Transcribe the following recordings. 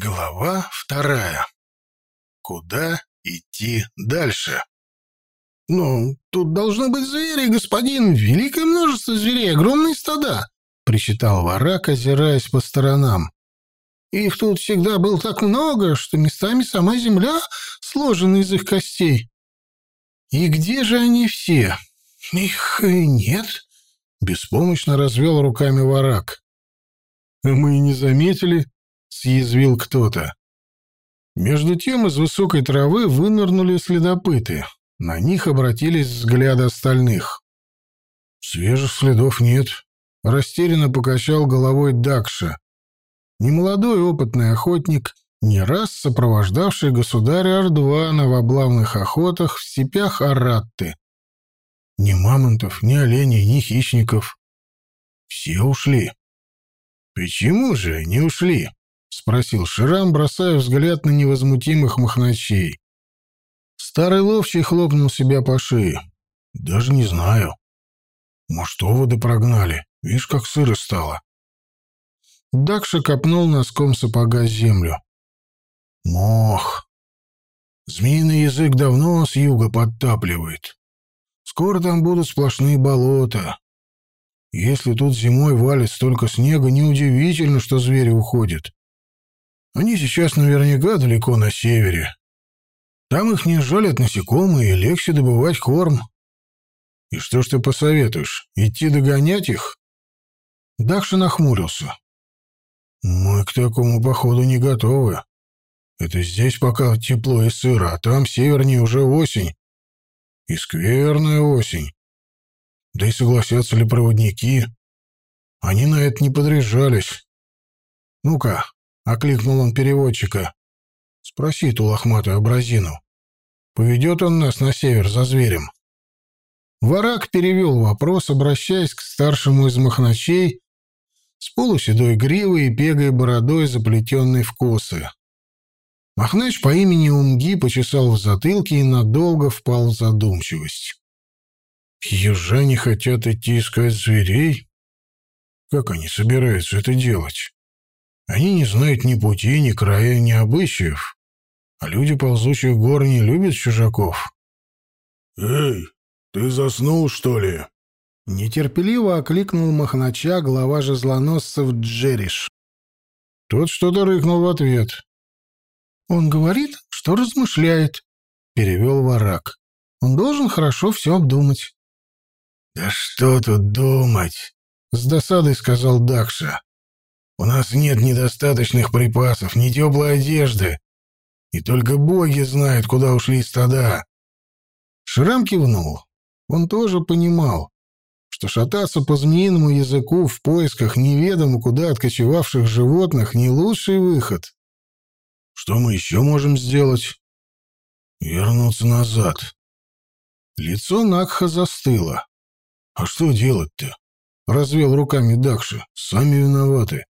Глава вторая. Куда идти дальше? «Ну, тут должны быть звери, господин. Великое множество зверей, огромные стада», — причитал Варак, озираясь по сторонам. «Их тут всегда было так много, что местами сама земля сложена из их костей. И где же они все? Их нет», — беспомощно развел руками Варак. «Мы и не заметили», — съязвил кто-то. Между тем из высокой травы вынырнули следопыты. На них обратились взгляды остальных. «Свежих следов нет», — растерянно покачал головой Дакша. Немолодой опытный охотник, не раз сопровождавший государя Ардвана в облавных охотах в степях Аратты. Ни мамонтов, ни оленей, ни хищников. Все ушли. «Почему же не ушли?» — спросил Ширам, бросая взгляд на невозмутимых махначей. Старый ловчий хлопнул себя по шее. «Даже не знаю. Может, оводы прогнали? Видишь, как сыро стало». Дакша копнул носком сапога землю. «Мох. Змеиный язык давно с юга подтапливает. Скоро там будут сплошные болота. Если тут зимой валит столько снега, неудивительно, что звери уходят. Они сейчас наверняка далеко на севере. Там их не жалят насекомые, и легче добывать корм. И что ж ты посоветуешь, идти догонять их? Дахша нахмурился. Мы к такому походу не готовы. Это здесь пока тепло и сыро, а там севернее уже осень. И скверная осень. Да и согласятся ли проводники? Они на это не подряжались. Ну-ка, окликнул он переводчика. Спроси ту лохматую абразину. Поведет он нас на север за зверем. Варак перевел вопрос, обращаясь к старшему из махначей с полуседой гривой и пегой бородой, заплетенной в косы. Махнач по имени Умги почесал в затылке и надолго впал в задумчивость. «Южане хотят идти искать зверей? Как они собираются это делать?» Они не знают ни пути, ни края, ни обычаев. А люди ползучих гор не любят чужаков. «Эй, ты заснул, что ли?» Нетерпеливо окликнул Махнача, глава жезлоносцев Джериш. Тот что-то рыкнул в ответ. «Он говорит, что размышляет», — перевел Варак. «Он должен хорошо все обдумать». «Да что тут думать?» — с досадой сказал Дакша. У нас нет недостаточных припасов, ни теплой одежды. И только боги знают, куда ушли стада. Шрам кивнул. Он тоже понимал, что шататься по змеиному языку в поисках неведомо куда откочевавших животных не лучший выход. Что мы еще можем сделать? Вернуться назад. Лицо Накха застыло. А что делать-то? Развел руками Дакши. Сами виноваты.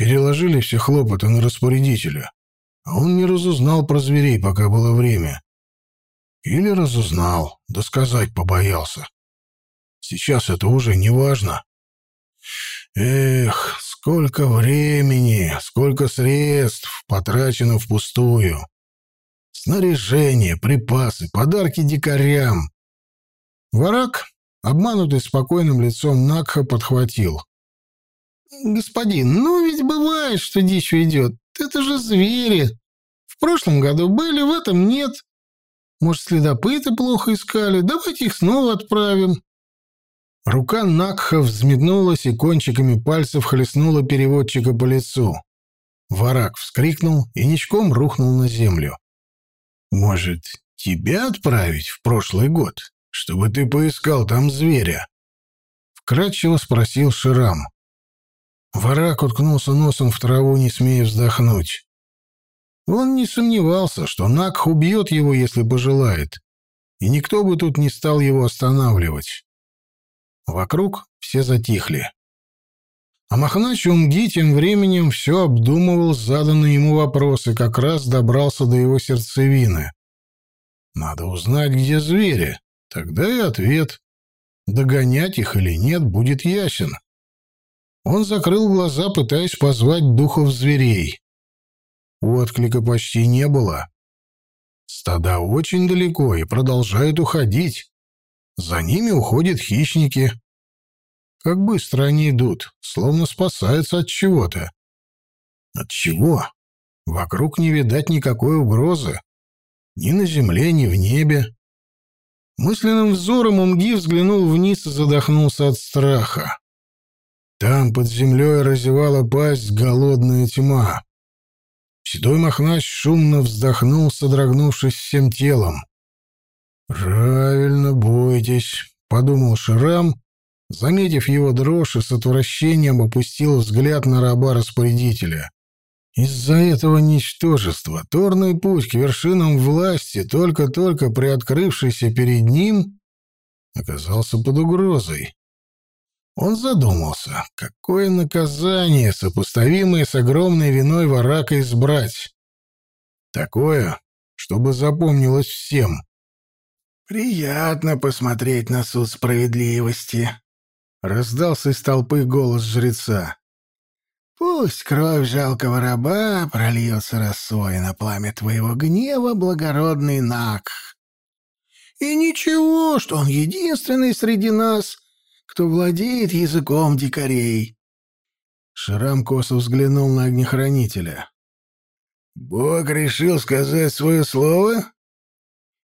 Переложили все хлопоты на распорядителя, а он не разузнал про зверей, пока было время. Или разузнал, да сказать побоялся. Сейчас это уже не важно. Эх, сколько времени, сколько средств потрачено впустую. Снаряжение, припасы, подарки дикарям. Варак, обманутый спокойным лицом Накха, подхватил. «Господин, ну ведь бывает, что дичь уйдет. Это же звери. В прошлом году были, в этом нет. Может, следопыты плохо искали? Давайте их снова отправим». Рука Накха взметнулась и кончиками пальцев хлестнула переводчика по лицу. Варак вскрикнул и ничком рухнул на землю. «Может, тебя отправить в прошлый год, чтобы ты поискал там зверя?» Вкратчиво спросил Ширам. Варак уткнулся носом в траву, не смея вздохнуть. Он не сомневался, что Накх убьет его, если пожелает, и никто бы тут не стал его останавливать. Вокруг все затихли. А Махнач Умги тем временем все обдумывал заданные ему вопросы, как раз добрался до его сердцевины. Надо узнать, где звери, тогда и ответ. Догонять их или нет будет ясен. Он закрыл глаза, пытаясь позвать духов зверей. Отклика почти не было. Стада очень далеко и продолжают уходить. За ними уходят хищники. Как быстро они идут, словно спасаются от чего-то. От чего? Вокруг не видать никакой угрозы. Ни на земле, ни в небе. Мысленным взором Умги взглянул вниз и задохнулся от страха. Там под землей разевала пасть голодная тьма. Седой Махнач шумно вздохнул, содрогнувшись всем телом. «Правильно, бойтесь», — подумал Шрам, заметив его дрожь и с отвращением опустил взгляд на раба-распорядителя. Из-за этого ничтожества торный путь к вершинам власти, только-только приоткрывшийся перед ним, оказался под угрозой. Он задумался, какое наказание, сопоставимое с огромной виной варака, избрать. Такое, чтобы запомнилось всем. «Приятно посмотреть на суд справедливости», — раздался из толпы голос жреца. «Пусть кровь жалкого раба прольется росой на пламя твоего гнева, благородный Нак. И ничего, что он единственный среди нас, кто владеет языком дикарей. Шрам косо взглянул на огнехранителя. «Бог решил сказать свое слово?»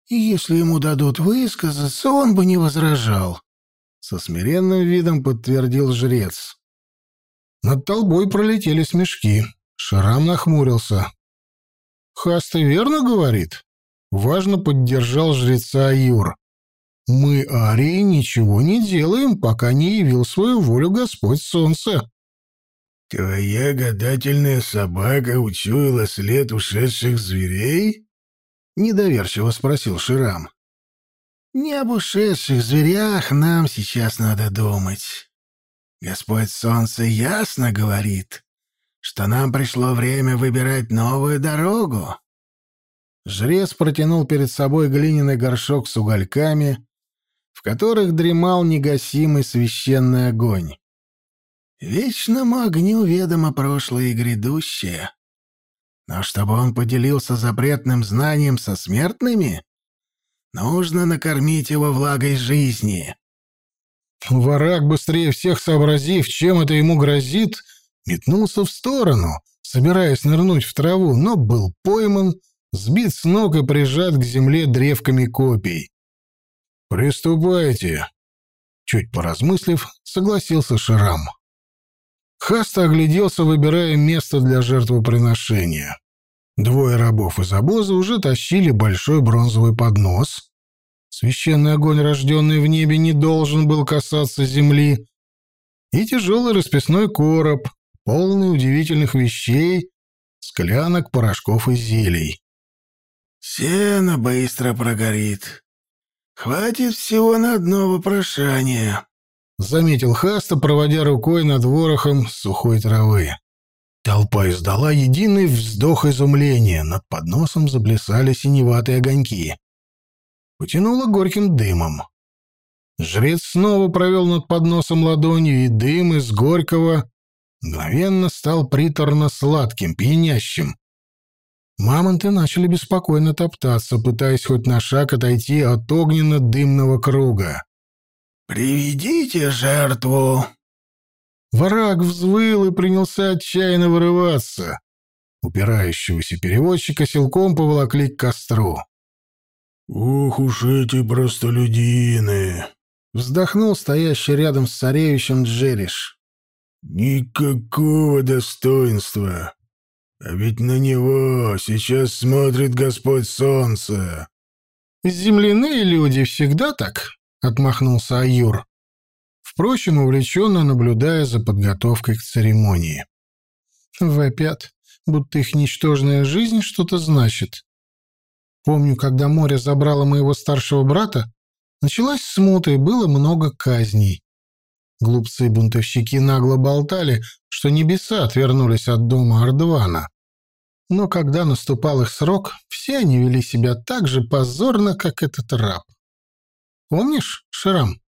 «И если ему дадут высказаться, он бы не возражал», — со смиренным видом подтвердил жрец. Над толбой пролетели смешки. Шрам нахмурился. «Хаста верно говорит?» Важно поддержал жреца Аюр. Мы, Арии, ничего не делаем, пока не явил свою волю Господь Солнце. Твоя гадательная собака учуяла след ушедших зверей? Недоверчиво спросил Ширам. Не об ушедших зверях нам сейчас надо думать. Господь Солнце ясно говорит, что нам пришло время выбирать новую дорогу. Жрец протянул перед собой глиняный горшок с угольками, в которых дремал негасимый священный огонь. Вечному огню ведомо прошлое и грядущее. Но чтобы он поделился запретным знанием со смертными, нужно накормить его влагой жизни. Варак, быстрее всех сообразив, чем это ему грозит, метнулся в сторону, собираясь нырнуть в траву, но был пойман, сбит с ног и прижат к земле древками копий. «Приступайте!» Чуть поразмыслив, согласился Шрам. Хаста огляделся, выбирая место для жертвоприношения. Двое рабов из обоза уже тащили большой бронзовый поднос. Священный огонь, рожденный в небе, не должен был касаться земли. И тяжелый расписной короб, полный удивительных вещей, склянок, порошков и зелий. «Сено быстро прогорит», «Хватит всего на одно вопрошание», — заметил Хаста, проводя рукой над ворохом сухой травы. Толпа издала единый вздох изумления. Над подносом заплясали синеватые огоньки. Потянуло горьким дымом. Жрец снова провел над подносом ладонью, и дым из горького мгновенно стал приторно-сладким, пьянящим. Мамонты начали беспокойно топтаться, пытаясь хоть на шаг отойти от огненно-дымного круга. «Приведите жертву!» Враг взвыл и принялся отчаянно вырываться. Упирающегося переводчика силком поволокли к костру. «Ох уж эти простолюдины!» — вздохнул стоящий рядом с царевичем Джериш. «Никакого достоинства! А ведь на него сейчас смотрит Господь Солнце. Земляные люди всегда так, отмахнулся Аюр. Впрочем, увлеченно наблюдая за подготовкой к церемонии. Вопят, будто их ничтожная жизнь что-то значит. Помню, когда море забрало моего старшего брата, началась смута и было много казней. Глупцы-бунтовщики нагло болтали, что небеса отвернулись от дома Ардвана. Но когда наступал их срок, все они вели себя так же позорно, как этот раб. Помнишь, Шрам?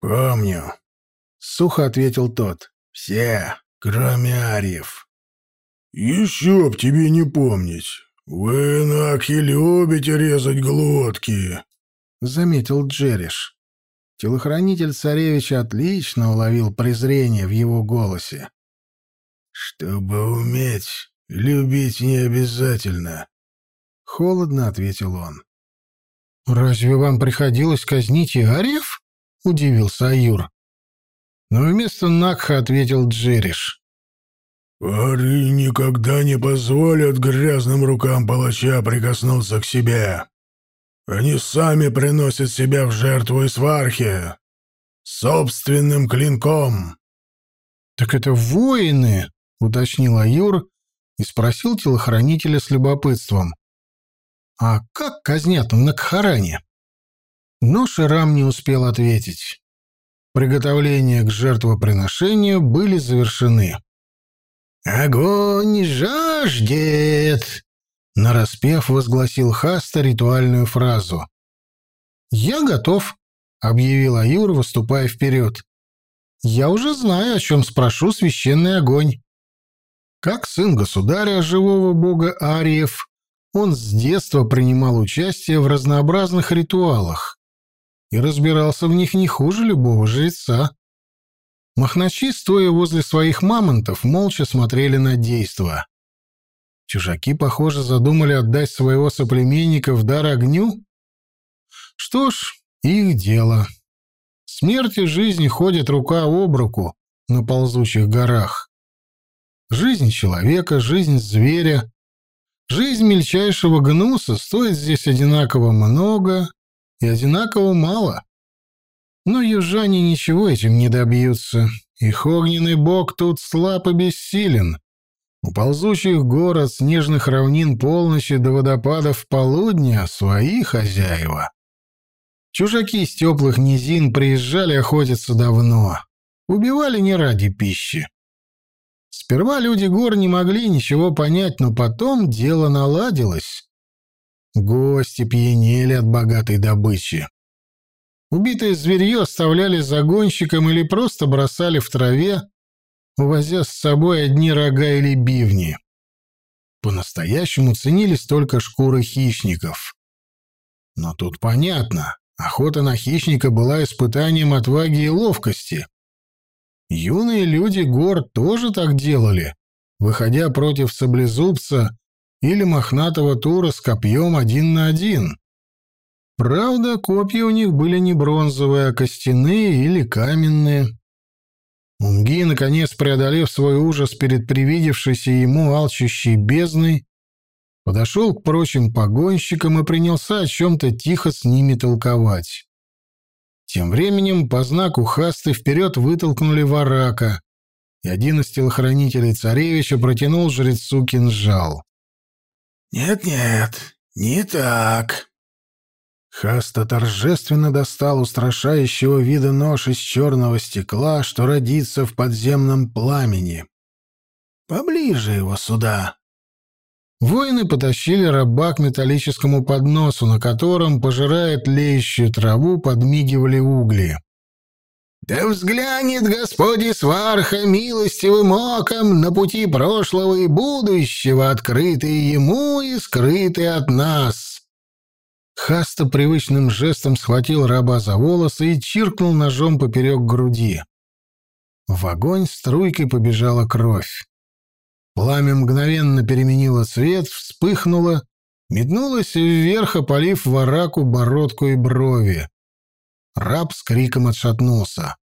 «Помню», — сухо ответил тот. «Все, кроме Ариев». «Еще б тебе не помнить. Вы, Накхи, любите резать глотки», — заметил Джериш. Телохранитель царевича отлично уловил презрение в его голосе. «Чтобы уметь, любить не обязательно», — холодно ответил он. «Разве вам приходилось казнить Иариев?» — удивился Аюр. Но вместо Накха ответил Джериш. «Пары никогда не позволят грязным рукам палача прикоснуться к себе. Они сами приносят себя в жертву и свархе. Собственным клинком». «Так это воины», — уточнил Аюр и спросил телохранителя с любопытством. «А как казнят на Кхаране?» Но Ширам не успел ответить. Приготовления к жертвоприношению были завершены. «Огонь жаждет!» — нараспев возгласил Хаста ритуальную фразу. «Я готов», — объявил Аюр, выступая вперед. «Я уже знаю, о чем спрошу священный огонь». Как сын государя, живого бога Ариев, он с детства принимал участие в разнообразных ритуалах и разбирался в них не хуже любого жреца. Махначи, стоя возле своих мамонтов, молча смотрели на действо. Чужаки, похоже, задумали отдать своего соплеменника в дар огню? Что ж, их дело. Смерть и жизнь ходят рука об руку на ползучих горах. Жизнь человека, жизнь зверя, жизнь мельчайшего гнуса стоит здесь одинаково много и одинаково мало. Но южане ничего этим не добьются. Их огненный бог тут слаб и бессилен. У ползучих гор от снежных равнин полночи до водопадов полудня свои хозяева. Чужаки из теплых низин приезжали охотиться давно. Убивали не ради пищи. Сперва люди гор не могли ничего понять, но потом дело наладилось. Гости пьянели от богатой добычи. Убитое зверье оставляли загонщикам или просто бросали в траве, увозя с собой одни рога или бивни. По-настоящему ценились только шкуры хищников. Но тут понятно, охота на хищника была испытанием отваги и ловкости. Юные люди гор тоже так делали, выходя против саблезубца или мохнатого тура с копьем один на один. Правда, копья у них были не бронзовые, а костяные или каменные. Унги, наконец преодолев свой ужас перед привидевшейся ему алчущей бездной, подошел к прочим погонщикам и принялся о чем-то тихо с ними толковать. Тем временем по знаку Хасты вперед вытолкнули варака, и один из телохранителей царевича протянул жрецу кинжал. «Нет-нет, не так», Хаста торжественно достал устрашающего вида нож из черного стекла, что родится в подземном пламени. «Поближе его сюда!» Воины потащили раба к металлическому подносу, на котором, пожирая тлеющую траву, подмигивали угли. «Да взглянет Господи Сварха милостивым оком на пути прошлого и будущего, открытые ему и скрытые от нас!» Хаста привычным жестом схватил раба за волосы и чиркнул ножом поперек груди. В огонь струйкой побежала кровь. Пламя мгновенно переменило цвет, вспыхнуло, метнулось вверх, опалив вараку бородку и брови. Раб с криком отшатнулся.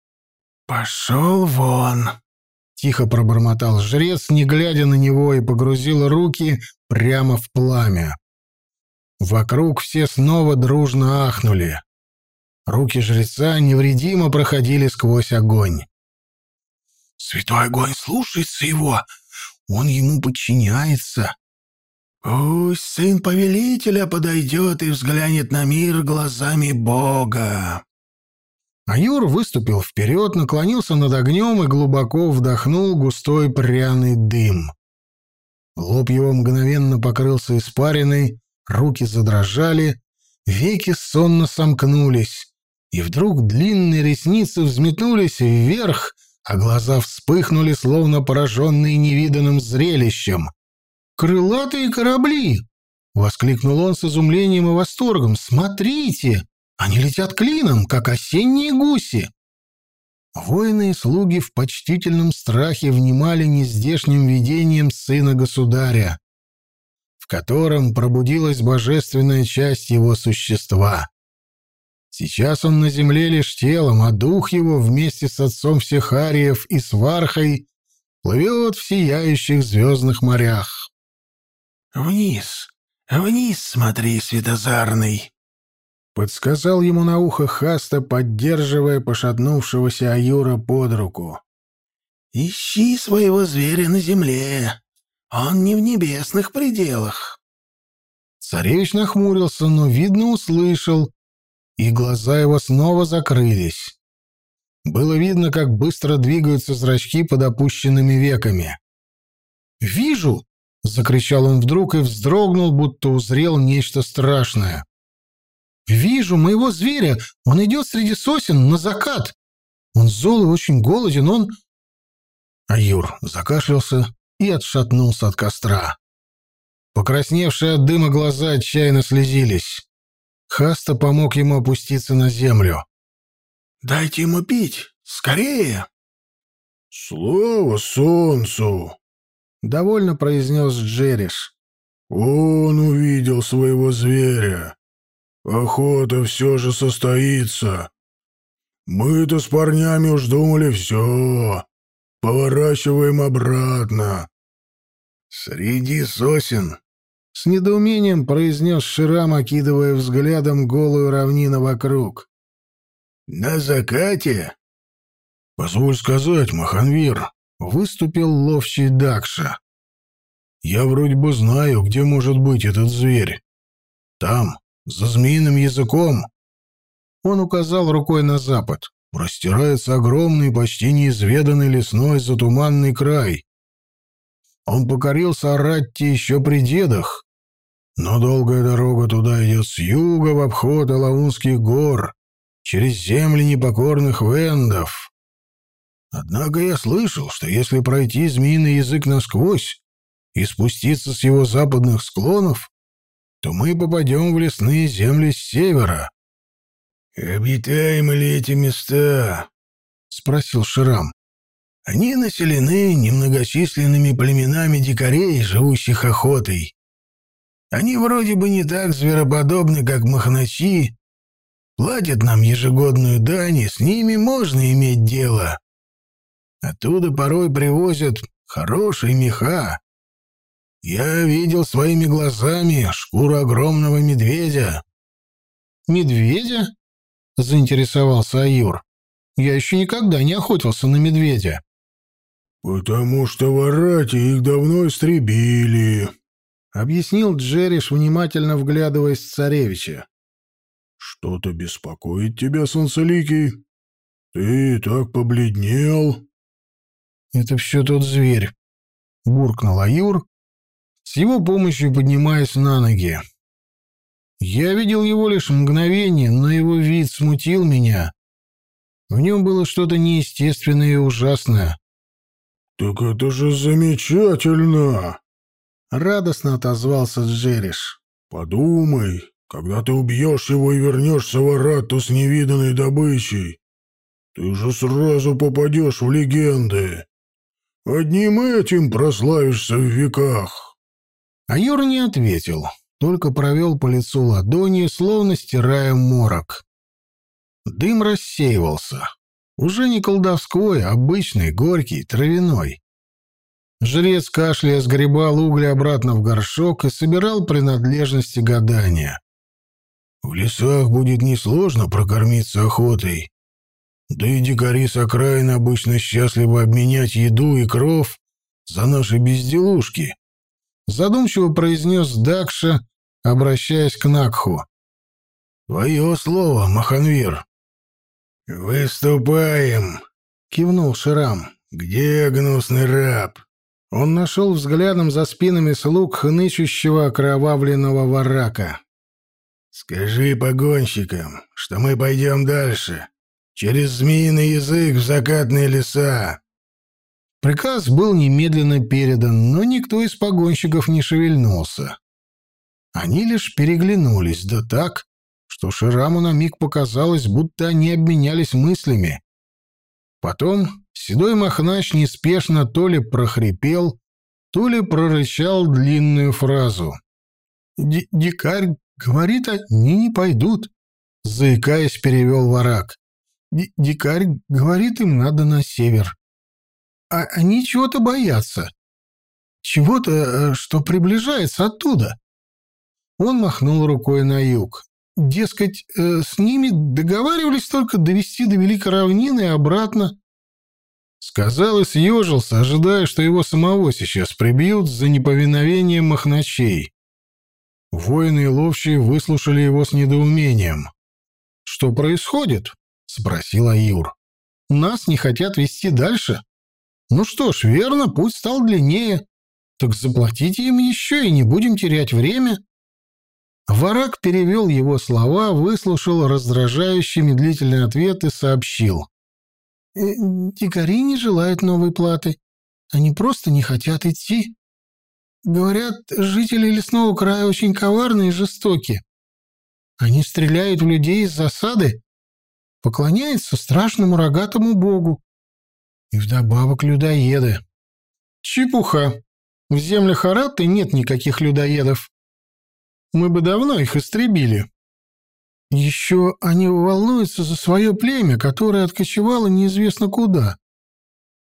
«Пошел вон!» — тихо пробормотал жрец, не глядя на него, и погрузил руки прямо в пламя. Вокруг все снова дружно ахнули. Руки жреца невредимо проходили сквозь огонь. «Святой огонь слушается его, он ему подчиняется. Пусть сын повелителя подойдет и взглянет на мир глазами Бога». Аюр выступил вперед, наклонился над огнем и глубоко вдохнул густой пряный дым. Лоб его мгновенно покрылся испариной, руки задрожали, веки сонно сомкнулись, и вдруг длинные ресницы взметнулись вверх, а глаза вспыхнули, словно пораженные невиданным зрелищем. крылатые корабли!» — воскликнул он с изумлением и восторгом. «Смотрите! Они летят клином, как осенние гуси!» Воины и слуги в почтительном страхе внимали нездешним видением сына государя, в котором пробудилась божественная часть его существа. Сейчас он на земле лишь телом, а дух его вместе с отцом всех ариев и с Вархой плывет в сияющих звездных морях. «Вниз, вниз смотри, светозарный!» Подсказал ему на ухо Хаста, поддерживая пошатнувшегося Аюра под руку. «Ищи своего зверя на земле. Он не в небесных пределах». Царевич нахмурился, но, видно, услышал, и глаза его снова закрылись. Было видно, как быстро двигаются зрачки под опущенными веками. «Вижу!» — закричал он вдруг и вздрогнул, будто узрел нечто страшное. «Вижу моего зверя! Он идет среди сосен на закат! Он зол и очень голоден, он...» А Юр закашлялся и отшатнулся от костра. Покрасневшие от дыма глаза отчаянно слезились. Хаста помог ему опуститься на землю. «Дайте ему пить! Скорее!» «Слава солнцу!» — довольно произнес Джериш. «Он увидел своего зверя. Охота все же состоится. Мы-то с парнями уж думали все. Поворачиваем обратно. Среди сосен. С недоумением произнес Ширам, окидывая взглядом голую равнину вокруг. На закате? Позволь сказать, Маханвир, выступил ловчий Дакша. Я вроде бы знаю, где может быть этот зверь. Там, за змеиным языком. Он указал рукой на запад. Простирается огромный, почти неизведанный лесной затуманный край. Он покорился Аратти еще при дедах, но долгая дорога туда идет с юга в обход Алаунских гор, через земли непокорных вендов. Однако я слышал, что если пройти змеиный язык насквозь и спуститься с его западных склонов, то мы попадем в лесные земли с севера. «Обитаемы ли эти места?» — спросил Ширам. «Они населены немногочисленными племенами дикарей, живущих охотой. Они вроде бы не так звероподобны, как махначи, платят нам ежегодную дань, и с ними можно иметь дело. Оттуда порой привозят хорошие меха, я видел своими глазами шкуру огромного медведя. Медведя? заинтересовался Аюр. Я еще никогда не охотился на медведя. Потому что в Арате их давно истребили, объяснил Джериш, внимательно вглядываясь в царевича. Что-то беспокоит тебя, солнцеликий? Ты так побледнел. Это все тот зверь, буркнул Аюр с его помощью поднимаясь на ноги. Я видел его лишь мгновение, но его вид смутил меня. В нем было что-то неестественное и ужасное. «Так это же замечательно!» — радостно отозвался Джериш. «Подумай, когда ты убьешь его и вернешься в Арату с невиданной добычей, ты же сразу попадешь в легенды. Одним этим прославишься в веках». А Юр не ответил, только провел по лицу ладони, словно стирая морок. Дым рассеивался. Уже не колдовской, а обычный, горький, травяной. Жрец кашляя сгребал угли обратно в горшок и собирал принадлежности гадания. «В лесах будет несложно прокормиться охотой. Да и дикари с окраины обычно счастливы обменять еду и кров за наши безделушки задумчиво произнес Дакша, обращаясь к Накху. «Твое слово, Маханвир». «Выступаем», — кивнул Шрам. «Где гнусный раб?» Он нашел взглядом за спинами слуг хнычущего окровавленного варака. «Скажи погонщикам, что мы пойдем дальше, через змеиный язык в закатные леса. Приказ был немедленно передан, но никто из погонщиков не шевельнулся. Они лишь переглянулись, да так, что Шираму на миг показалось, будто они обменялись мыслями. Потом седой махнач неспешно то ли прохрипел, то ли прорычал длинную фразу. «Дикарь говорит, они не пойдут», — заикаясь, перевел ворак. «Дикарь говорит, им надо на север. А они чего-то боятся. Чего-то, э, что приближается оттуда». Он махнул рукой на юг. Дескать, э, с ними договаривались только довести до Великой Равнины и обратно. Сказал и съежился, ожидая, что его самого сейчас прибьют за неповиновение махначей. Воины и ловчие выслушали его с недоумением. «Что происходит?» — спросил Аюр. «Нас не хотят вести дальше. Ну что ж, верно, путь стал длиннее. Так заплатите им еще и не будем терять время». Варак перевел его слова, выслушал раздражающий медлительный ответ и сообщил. «Э, «Дикари не желают новой платы. Они просто не хотят идти. Говорят, жители лесного края очень коварны и жестоки. Они стреляют в людей из засады, поклоняются страшному рогатому богу. И вдобавок людоеды. Чепуха. В землях Араты нет никаких людоедов мы бы давно их истребили. Еще они волнуются за свое племя, которое откочевало неизвестно куда.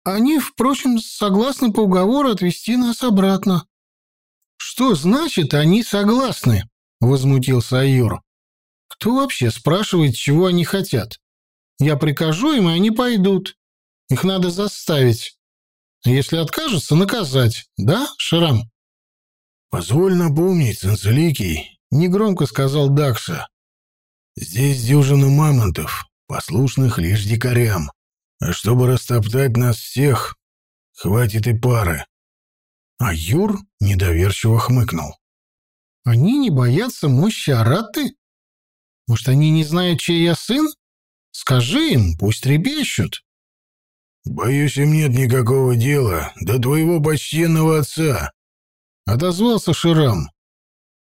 Они, впрочем, согласны по уговору отвезти нас обратно. Что значит «они согласны»? — возмутился Айор. Кто вообще спрашивает, чего они хотят? Я прикажу им, и они пойдут. Их надо заставить. Если откажутся, наказать. Да, Шрам? «Позволь напомнить, Санцеликий», — негромко сказал Дакша. «Здесь дюжина мамонтов, послушных лишь дикарям. А чтобы растоптать нас всех, хватит и пары». А Юр недоверчиво хмыкнул. «Они не боятся мощи Араты? Может, они не знают, чей я сын? Скажи им, пусть трепещут». «Боюсь, им нет никакого дела до твоего почтенного отца», Отозвался Ширам.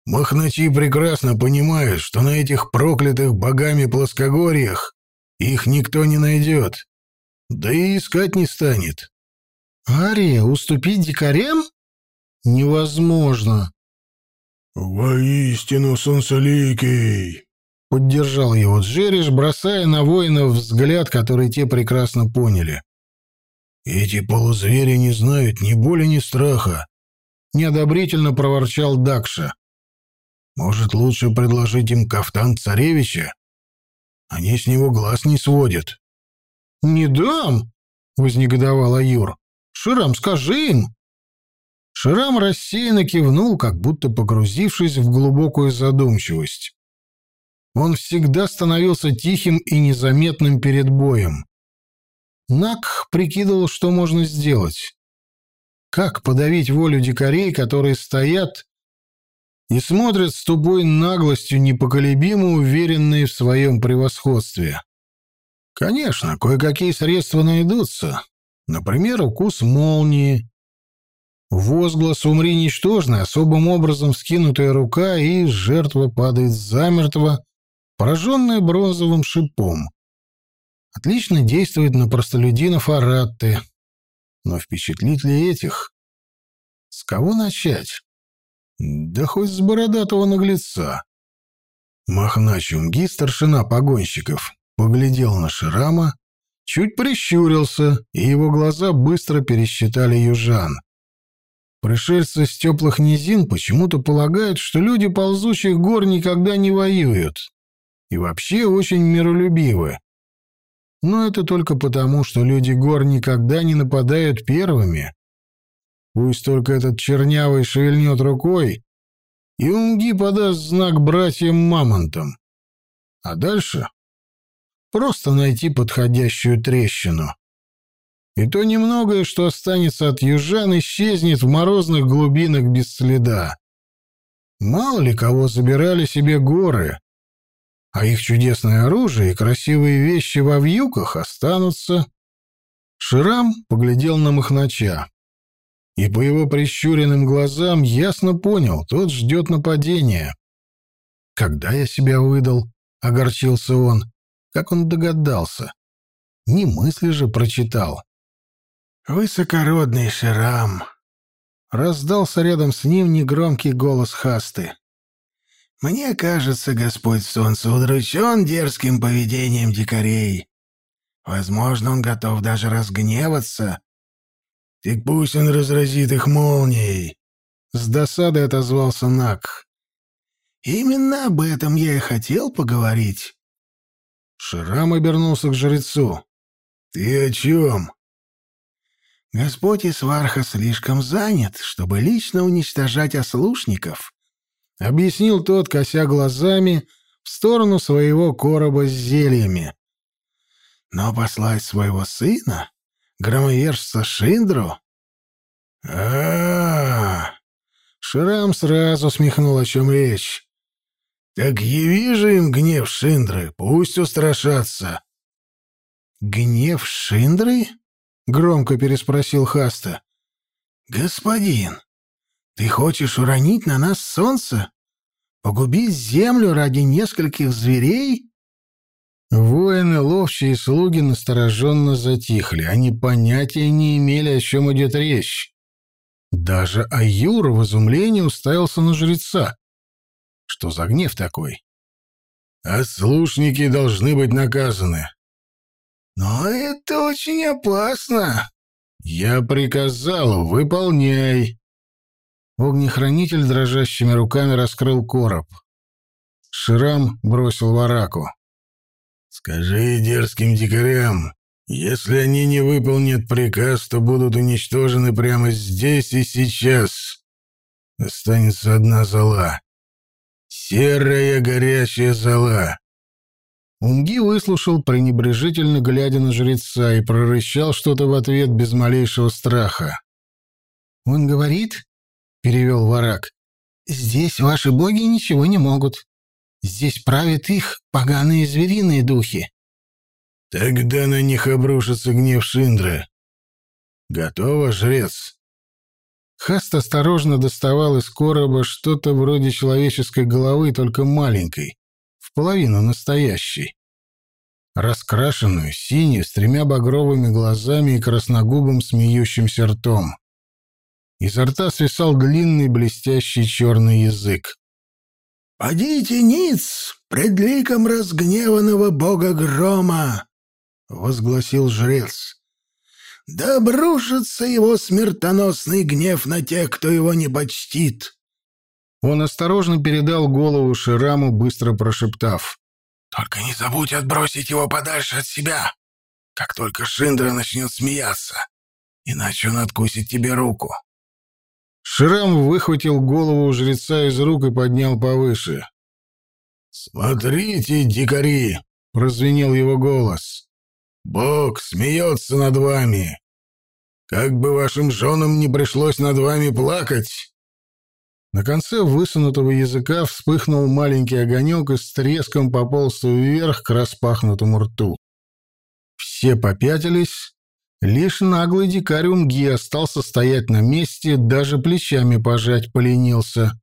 Махначи прекрасно понимают, что на этих проклятых богами плоскогорьях их никто не найдет. Да и искать не станет. Ария, уступить дикарям? Невозможно. Воистину, Сансаликий, поддержал его Джериш, бросая на воинов взгляд, который те прекрасно поняли. Эти полузвери не знают ни боли, ни страха. — неодобрительно проворчал Дакша. «Может, лучше предложить им кафтан царевича? Они с него глаз не сводят». «Не дам!» — вознегодовал Аюр. «Ширам, скажи им!» Ширам рассеянно кивнул, как будто погрузившись в глубокую задумчивость. Он всегда становился тихим и незаметным перед боем. Нак прикидывал, что можно сделать. Как подавить волю дикарей, которые стоят и смотрят с тупой наглостью, непоколебимо уверенные в своем превосходстве? Конечно, кое-какие средства найдутся. Например, укус молнии. Возглас «умри ничтожно» особым образом вскинутая рука, и жертва падает замертво, пораженная бронзовым шипом. Отлично действует на простолюдинов Аратты, но впечатлит ли этих? С кого начать? Да хоть с бородатого наглеца. Махна Чунги, старшина погонщиков, поглядел на Ширама, чуть прищурился, и его глаза быстро пересчитали южан. Пришельцы с теплых низин почему-то полагают, что люди ползучих гор никогда не воюют. И вообще очень миролюбивы. Но это только потому, что люди гор никогда не нападают первыми. Пусть только этот чернявый шевельнет рукой, и Унги подаст знак братьям-мамонтам. А дальше просто найти подходящую трещину. И то немногое, что останется от южан, исчезнет в морозных глубинах без следа. Мало ли кого забирали себе горы, а их чудесное оружие и красивые вещи во вьюках останутся. Ширам поглядел на Махнача. И по его прищуренным глазам ясно понял, тот ждет нападения. «Когда я себя выдал?» — огорчился он. Как он догадался? Не мысли же прочитал. «Высокородный Ширам!» Раздался рядом с ним негромкий голос Хасты. «Мне кажется, Господь Солнце удручен дерзким поведением дикарей. Возможно, он готов даже разгневаться. Так пусть он разразит их молнией. С досадой отозвался Нак. Именно об этом я и хотел поговорить. Шрам обернулся к жрецу. Ты о чем? Господь Исварха слишком занят, чтобы лично уничтожать ослушников, объяснил тот, кося глазами в сторону своего короба с зельями. Но послать своего сына, громовержца Шиндру? а, -а, -а Шрам сразу смехнул, о чем речь. «Так яви же им гнев Шиндры, пусть устрашатся». «Гнев Шиндры?» — громко переспросил Хаста. «Господин, ты хочешь уронить на нас солнце? Погубить землю ради нескольких зверей?» Воины, ловчие и слуги настороженно затихли. Они понятия не имели, о чем идет речь. Даже Аюр в изумлении уставился на жреца. Что за гнев такой? «Ослушники должны быть наказаны». «Но это очень опасно». «Я приказал, выполняй». Огнехранитель дрожащими руками раскрыл короб. Ширам бросил вараку. Скажи дерзким дикарям, если они не выполнят приказ, то будут уничтожены прямо здесь и сейчас. Останется одна зола. Серая горячая зола. Унги выслушал, пренебрежительно глядя на жреца, и прорычал что-то в ответ без малейшего страха. «Он говорит, — перевел Варак, — здесь ваши боги ничего не могут. Здесь правят их поганые звериные духи. Тогда на них обрушится гнев Шиндры. Готово, жрец? Хаст осторожно доставал из короба что-то вроде человеческой головы, только маленькой, в половину настоящей. Раскрашенную, синюю, с тремя багровыми глазами и красногубым смеющимся ртом. Изо рта свисал длинный блестящий черный язык. «Подите ниц пред ликом разгневанного бога грома!» — возгласил жрец. «Да обрушится его смертоносный гнев на тех, кто его не почтит!» Он осторожно передал голову Шираму, быстро прошептав. «Только не забудь отбросить его подальше от себя, как только Шиндра начнет смеяться, иначе он откусит тебе руку». Шрам выхватил голову у жреца из рук и поднял повыше. «Смотрите, дикари!» — прозвенел его голос. «Бог смеется над вами! Как бы вашим женам не пришлось над вами плакать!» На конце высунутого языка вспыхнул маленький огонек и с треском пополз вверх к распахнутому рту. Все попятились, Лишь наглый дикарь Унги остался стоять на месте, даже плечами пожать поленился.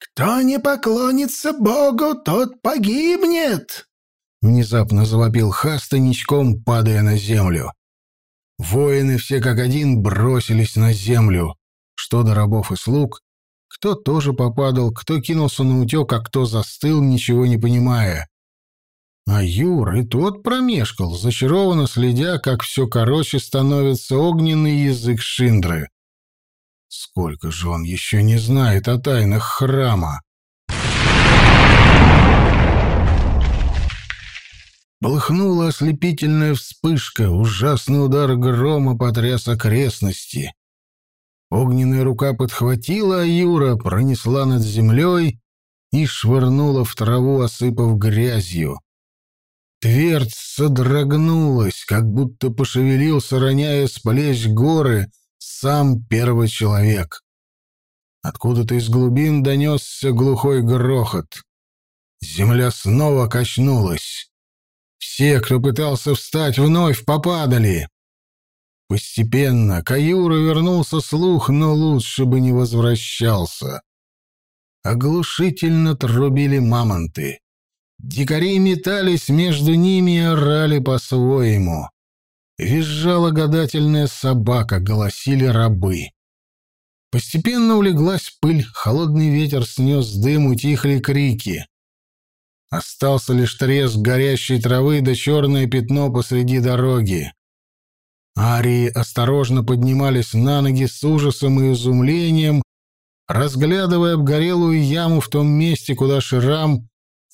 «Кто не поклонится Богу, тот погибнет!» Внезапно завопил Хаста, ничком падая на землю. Воины все как один бросились на землю. Что до рабов и слуг, кто тоже попадал, кто кинулся на утек, а кто застыл, ничего не понимая. А Юр и тот промешкал, зачарованно следя, как все короче становится огненный язык Шиндры. Сколько же он еще не знает о тайнах храма? Полыхнула ослепительная вспышка, ужасный удар грома потряс окрестности. Огненная рука подхватила Аюра, пронесла над землей и швырнула в траву, осыпав грязью. Твердь содрогнулась, как будто пошевелился, роняя с плеч горы, сам первый человек. Откуда-то из глубин донесся глухой грохот. Земля снова качнулась. Все, кто пытался встать, вновь попадали. Постепенно Каюра вернулся слух, но лучше бы не возвращался. Оглушительно трубили мамонты. Дикари метались между ними и орали по-своему. Визжала гадательная собака, голосили рабы. Постепенно улеглась пыль, холодный ветер снес дым, утихли крики. Остался лишь треск горящей травы да черное пятно посреди дороги. Арии осторожно поднимались на ноги с ужасом и изумлением, разглядывая обгорелую яму в том месте, куда Ширам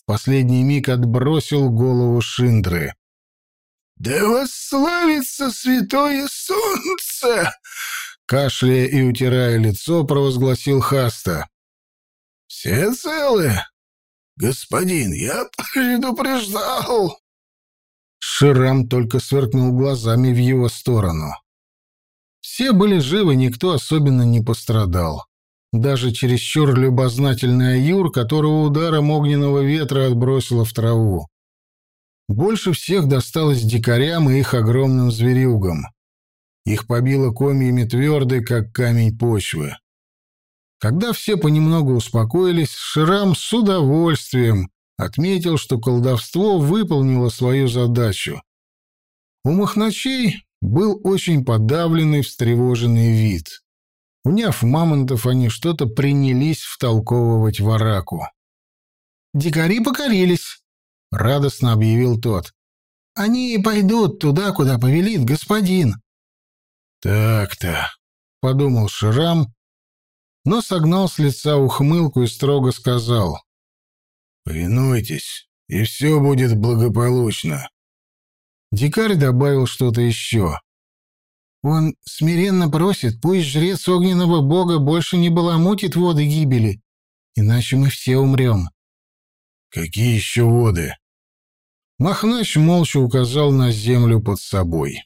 последний миг отбросил голову Шиндры. «Да восславится святое солнце!» Кашляя и утирая лицо, провозгласил Хаста. «Все целы? Господин, я предупреждал!» Ширам только сверкнул глазами в его сторону. Все были живы, никто особенно не пострадал. Даже чересчур любознательный Аюр, которого ударом огненного ветра отбросило в траву. Больше всех досталось дикарям и их огромным зверюгам. Их побило комьями твердой, как камень почвы. Когда все понемногу успокоились, Ширам с удовольствием отметил, что колдовство выполнило свою задачу. У махначей был очень подавленный, встревоженный вид. Уняв мамонтов, они что-то принялись втолковывать вараку. «Дикари покорились», — радостно объявил тот. «Они пойдут туда, куда повелит господин». «Так-то», — подумал Ширам, но согнал с лица ухмылку и строго сказал. «Повинуйтесь, и все будет благополучно». Дикарь добавил что-то еще. «Он смиренно просит, пусть жрец огненного бога больше не баламутит воды гибели, иначе мы все умрем». «Какие еще воды?» Махнач молча указал на землю под собой.